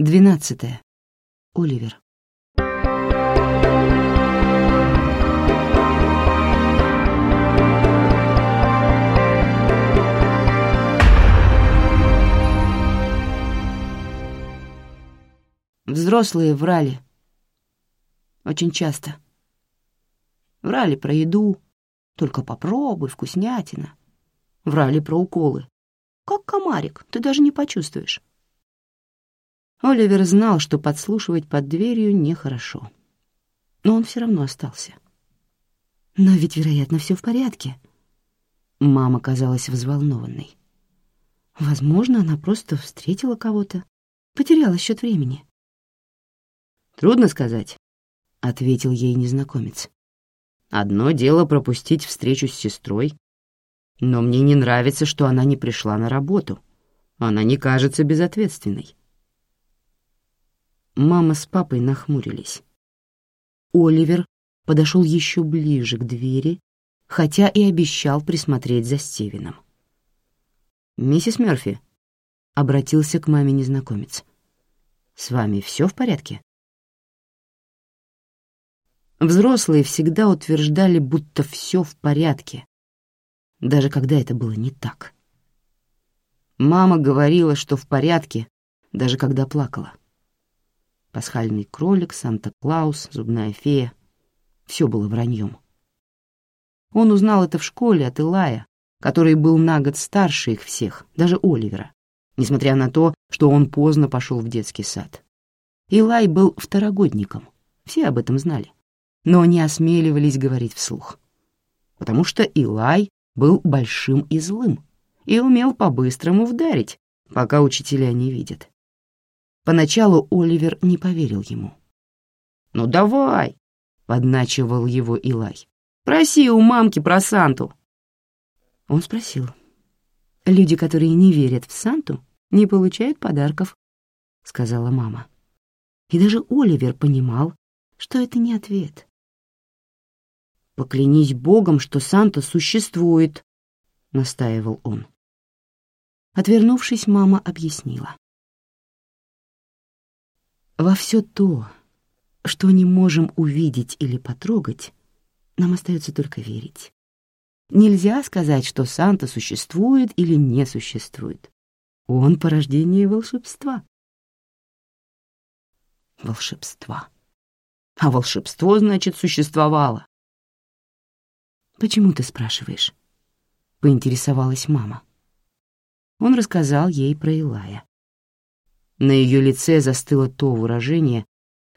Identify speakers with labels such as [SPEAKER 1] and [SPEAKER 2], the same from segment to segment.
[SPEAKER 1] Двенадцатое. Оливер. Взрослые врали. Очень часто. Врали про еду. Только попробуй, вкуснятина. Врали про уколы. Как комарик, ты даже не почувствуешь. Оливер знал, что подслушивать под дверью нехорошо. Но он все равно остался. Но ведь, вероятно, все в порядке. Мама казалась взволнованной. Возможно, она просто встретила кого-то, потеряла счет времени. «Трудно сказать», — ответил ей незнакомец. «Одно дело пропустить встречу с сестрой, но мне не нравится, что она не пришла на работу. Она не кажется безответственной». Мама с папой нахмурились. Оливер подошел еще ближе к двери, хотя и обещал присмотреть за Стивеном. «Миссис Мерфи», — обратился к маме незнакомец, — «с вами все в порядке?» Взрослые всегда утверждали, будто все в порядке, даже когда это было не так. Мама говорила, что в порядке, даже когда плакала. Пасхальный кролик, Санта-Клаус, зубная фея — все было враньем. Он узнал это в школе от Илая, который был на год старше их всех, даже Оливера, несмотря на то, что он поздно пошел в детский сад. Илай был второгодником, все об этом знали но не осмеливались говорить вслух. Потому что Илай был большим и злым и умел по-быстрому вдарить, пока учителя не видят. Поначалу Оливер не поверил ему. «Ну давай!» — подначивал его Илай. «Проси у мамки про Санту!» Он спросил. «Люди, которые не верят в Санту, не получают подарков», — сказала мама. И даже Оливер понимал, что это не ответ. «Поклянись Богом, что Санта существует», — настаивал он. Отвернувшись, мама объяснила. «Во все то, что не можем увидеть или потрогать, нам остается только верить. Нельзя сказать, что Санта существует или не существует. Он порождение волшебства. Волшебства. А волшебство, значит, существовало. «Почему ты спрашиваешь?» — поинтересовалась мама. Он рассказал ей про Илая. На ее лице застыло то выражение,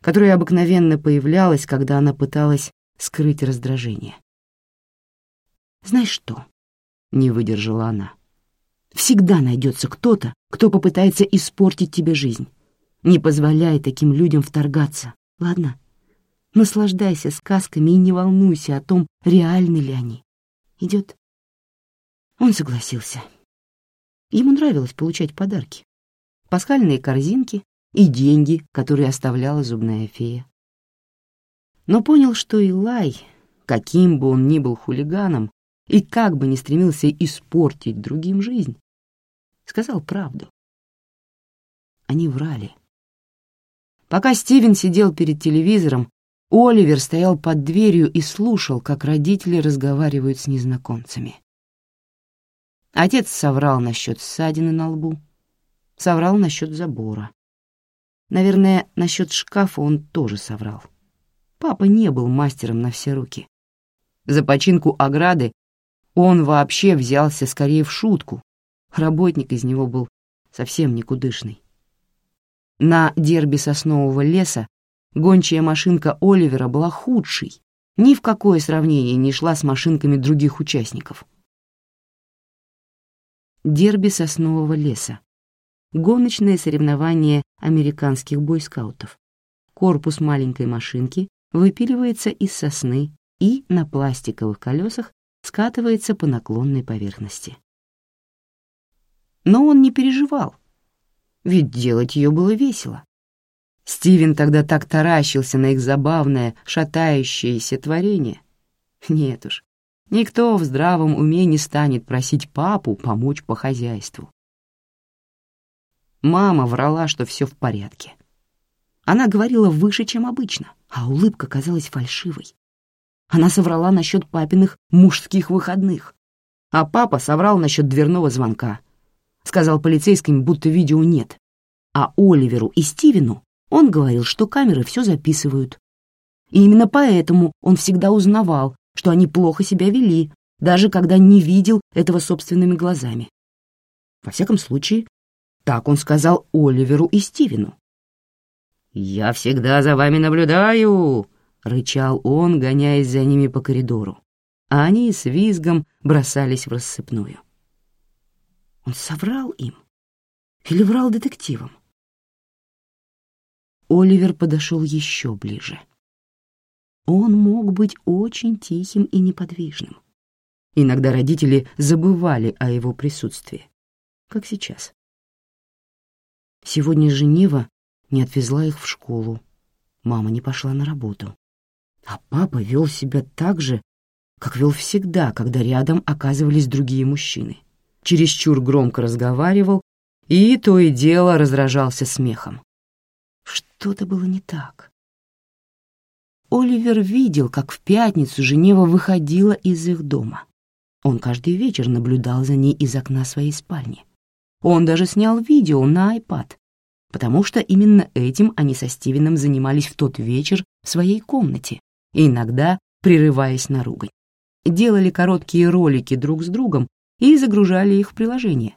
[SPEAKER 1] которое обыкновенно появлялось, когда она пыталась скрыть раздражение. «Знаешь что?» — не выдержала она. «Всегда найдется кто-то, кто попытается испортить тебе жизнь. Не позволяй таким людям вторгаться, ладно?» Наслаждайся сказками и не волнуйся о том, реальны ли они. Идет? Он согласился. Ему нравилось получать подарки. Пасхальные корзинки и деньги, которые оставляла зубная фея. Но понял, что Илай, каким бы он ни был хулиганом и как бы ни стремился испортить другим жизнь, сказал правду. Они врали. Пока Стивен сидел перед телевизором, Оливер стоял под дверью и слушал, как родители разговаривают с незнакомцами. Отец соврал насчет ссадины на лбу, соврал насчет забора. Наверное, насчет шкафа он тоже соврал. Папа не был мастером на все руки. За починку ограды он вообще взялся скорее в шутку. Работник из него был совсем никудышный. На дерби соснового леса Гончая машинка Оливера была худшей, ни в какое сравнение не шла с машинками других участников. Дерби соснового леса. Гоночное соревнование американских бойскаутов. Корпус маленькой машинки выпиливается из сосны и на пластиковых колесах скатывается по наклонной поверхности. Но он не переживал, ведь делать ее было весело. Стивен тогда так таращился на их забавное, шатающееся творение. Нет уж, никто в здравом уме не станет просить папу помочь по хозяйству. Мама врала, что все в порядке. Она говорила выше, чем обычно, а улыбка казалась фальшивой. Она соврала насчет папиных мужских выходных, а папа соврал насчет дверного звонка. Сказал полицейским, будто видео нет. А Оливеру и Стивену он говорил, что камеры все записывают. И именно поэтому он всегда узнавал, что они плохо себя вели, даже когда не видел этого собственными глазами. Во всяком случае, так он сказал Оливеру и Стивену. «Я всегда за вами наблюдаю», — рычал он, гоняясь за ними по коридору, а они с визгом бросались в рассыпную. Он соврал им или врал детективам? Оливер подошел еще ближе. Он мог быть очень тихим и неподвижным. Иногда родители забывали о его присутствии, как сейчас. Сегодня Женева не отвезла их в школу, мама не пошла на работу. А папа вел себя так же, как вел всегда, когда рядом оказывались другие мужчины. Чересчур громко разговаривал и то и дело раздражался смехом. Что-то было не так. Оливер видел, как в пятницу Женева выходила из их дома. Он каждый вечер наблюдал за ней из окна своей спальни. Он даже снял видео на iPad, потому что именно этим они со Стивеном занимались в тот вечер в своей комнате, иногда прерываясь на ругань. Делали короткие ролики друг с другом и загружали их в приложение,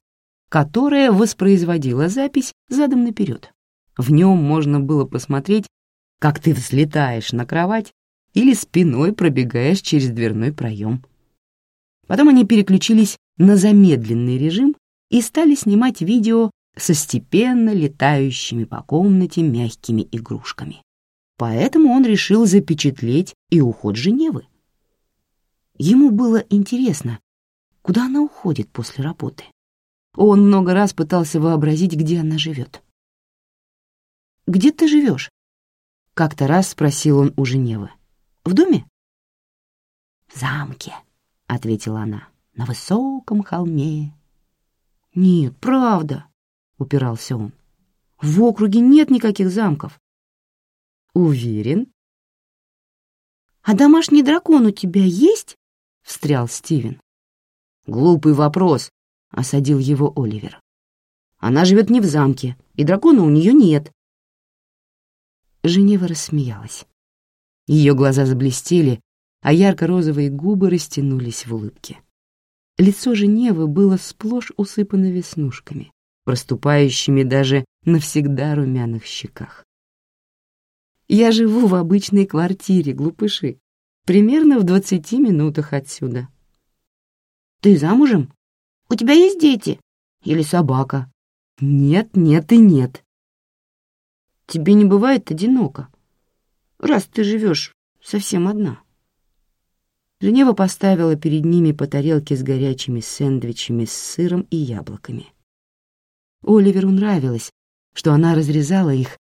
[SPEAKER 1] которое воспроизводило запись задом наперед. В нем можно было посмотреть, как ты взлетаешь на кровать или спиной пробегаешь через дверной проем. Потом они переключились на замедленный режим и стали снимать видео со степенно летающими по комнате мягкими игрушками. Поэтому он решил запечатлеть и уход Женевы. Ему было интересно, куда она уходит после работы. Он много раз пытался вообразить, где она живет. «Где ты живешь?» — как-то раз спросил он у Женевы. «В доме?» «В замке», — ответила она, — «на высоком холме, «Нет, правда», — упирался он. «В округе нет никаких замков». «Уверен?» «А домашний дракон у тебя есть?» — встрял Стивен. «Глупый вопрос», — осадил его Оливер. «Она живет не в замке, и дракона у нее нет». Женева рассмеялась. Ее глаза заблестели, а ярко-розовые губы растянулись в улыбке. Лицо Женевы было сплошь усыпано веснушками, проступающими даже на всегда румяных щеках. «Я живу в обычной квартире, глупыши, примерно в двадцати минутах отсюда». «Ты замужем? У тебя есть дети? Или собака?» «Нет, нет и нет». «Тебе не бывает одиноко, раз ты живешь совсем одна?» Женева поставила перед ними по тарелке с горячими сэндвичами с сыром и яблоками. Оливеру нравилось, что она разрезала их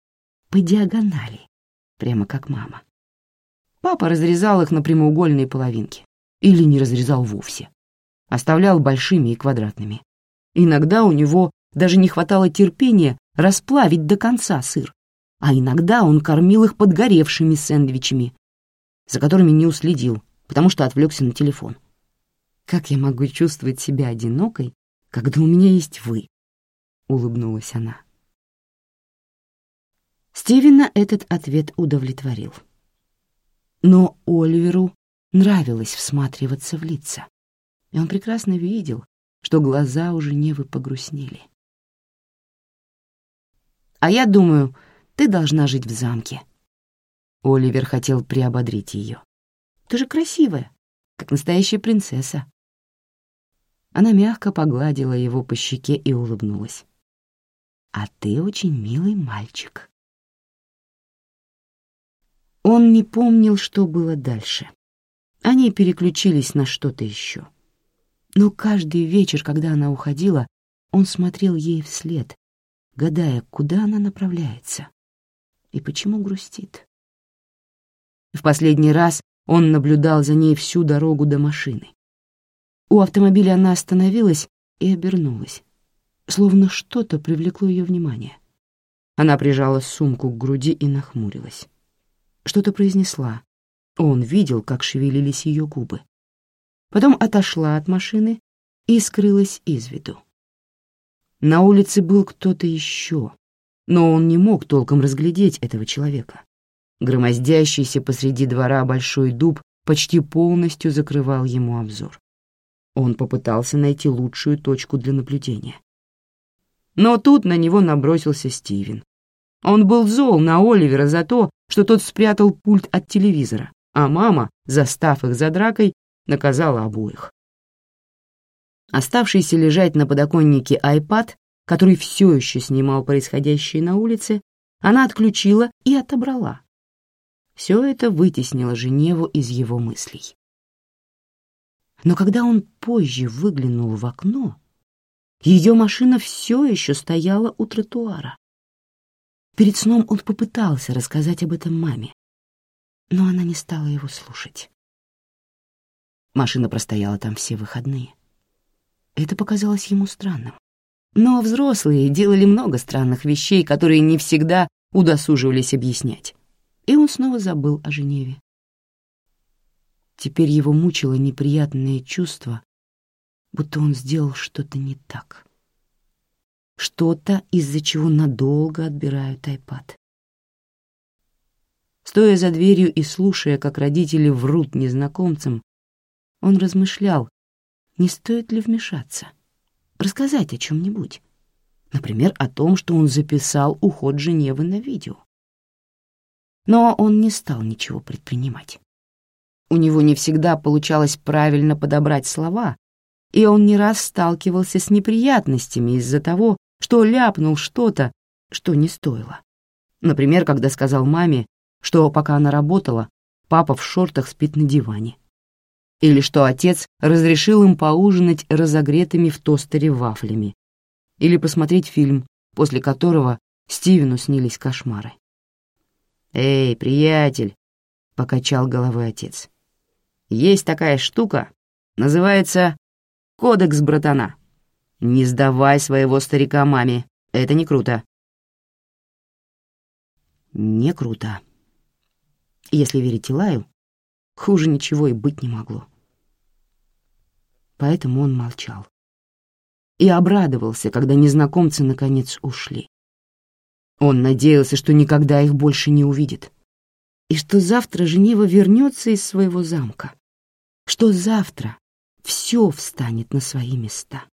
[SPEAKER 1] по диагонали, прямо как мама. Папа разрезал их на прямоугольные половинки или не разрезал вовсе. Оставлял большими и квадратными. Иногда у него даже не хватало терпения расплавить до конца сыр, а иногда он кормил их подгоревшими сэндвичами, за которыми не уследил, потому что отвлекся на телефон. «Как я могу чувствовать себя одинокой, когда у меня есть вы?» — улыбнулась она. Стивена этот ответ удовлетворил. Но Оливеру нравилось всматриваться в лица, и он прекрасно видел, что глаза уже Невы погрустнели. «А я думаю, ты должна жить в замке». Оливер хотел приободрить ее. Ты же красивая, как настоящая принцесса». Она мягко погладила его по щеке и улыбнулась. «А ты очень милый мальчик». Он не помнил, что было дальше. Они переключились на что-то еще. Но каждый вечер, когда она уходила, он смотрел ей вслед, гадая, куда она направляется и почему грустит. В последний раз он наблюдал за ней всю дорогу до машины. У автомобиля она остановилась и обернулась. словно что-то привлекло ее внимание. Она прижала сумку к груди и нахмурилась. Что-то произнесла. Он видел, как шевелились ее губы. Потом отошла от машины и скрылась из виду. На улице был кто-то еще, но он не мог толком разглядеть этого человека. Громоздящийся посреди двора большой дуб почти полностью закрывал ему обзор. Он попытался найти лучшую точку для наблюдения. Но тут на него набросился Стивен. Он был зол на Оливера за то, что тот спрятал пульт от телевизора, а мама, застав их за дракой, наказала обоих. Оставшийся лежать на подоконнике iPad, который все еще снимал происходящее на улице, она отключила и отобрала. Все это вытеснило Женеву из его мыслей. Но когда он позже выглянул в окно, ее машина все еще стояла у тротуара. Перед сном он попытался рассказать об этом маме, но она не стала его слушать. Машина простояла там все выходные. Это показалось ему странным. Но взрослые делали много странных вещей, которые не всегда удосуживались объяснять. И он снова забыл о Женеве. Теперь его мучило неприятное чувство, будто он сделал что-то не так. Что-то, из-за чего надолго отбирают айпад. Стоя за дверью и слушая, как родители врут незнакомцам, он размышлял, не стоит ли вмешаться, рассказать о чем-нибудь. Например, о том, что он записал уход Женевы на видео. Но он не стал ничего предпринимать. У него не всегда получалось правильно подобрать слова, и он не раз сталкивался с неприятностями из-за того, что ляпнул что-то, что не стоило. Например, когда сказал маме, что пока она работала, папа в шортах спит на диване. Или что отец разрешил им поужинать разогретыми в тостере вафлями. Или посмотреть фильм, после которого Стивену снились кошмары. «Эй, приятель!» — покачал головой отец. «Есть такая штука, называется Кодекс братана. Не сдавай своего старика маме, это не круто. Не круто. Если верить Илаю, хуже ничего и быть не могло. Поэтому он молчал. И обрадовался, когда незнакомцы наконец ушли. Он надеялся, что никогда их больше не увидит. И что завтра Женева вернется из своего замка. Что завтра все встанет на свои места.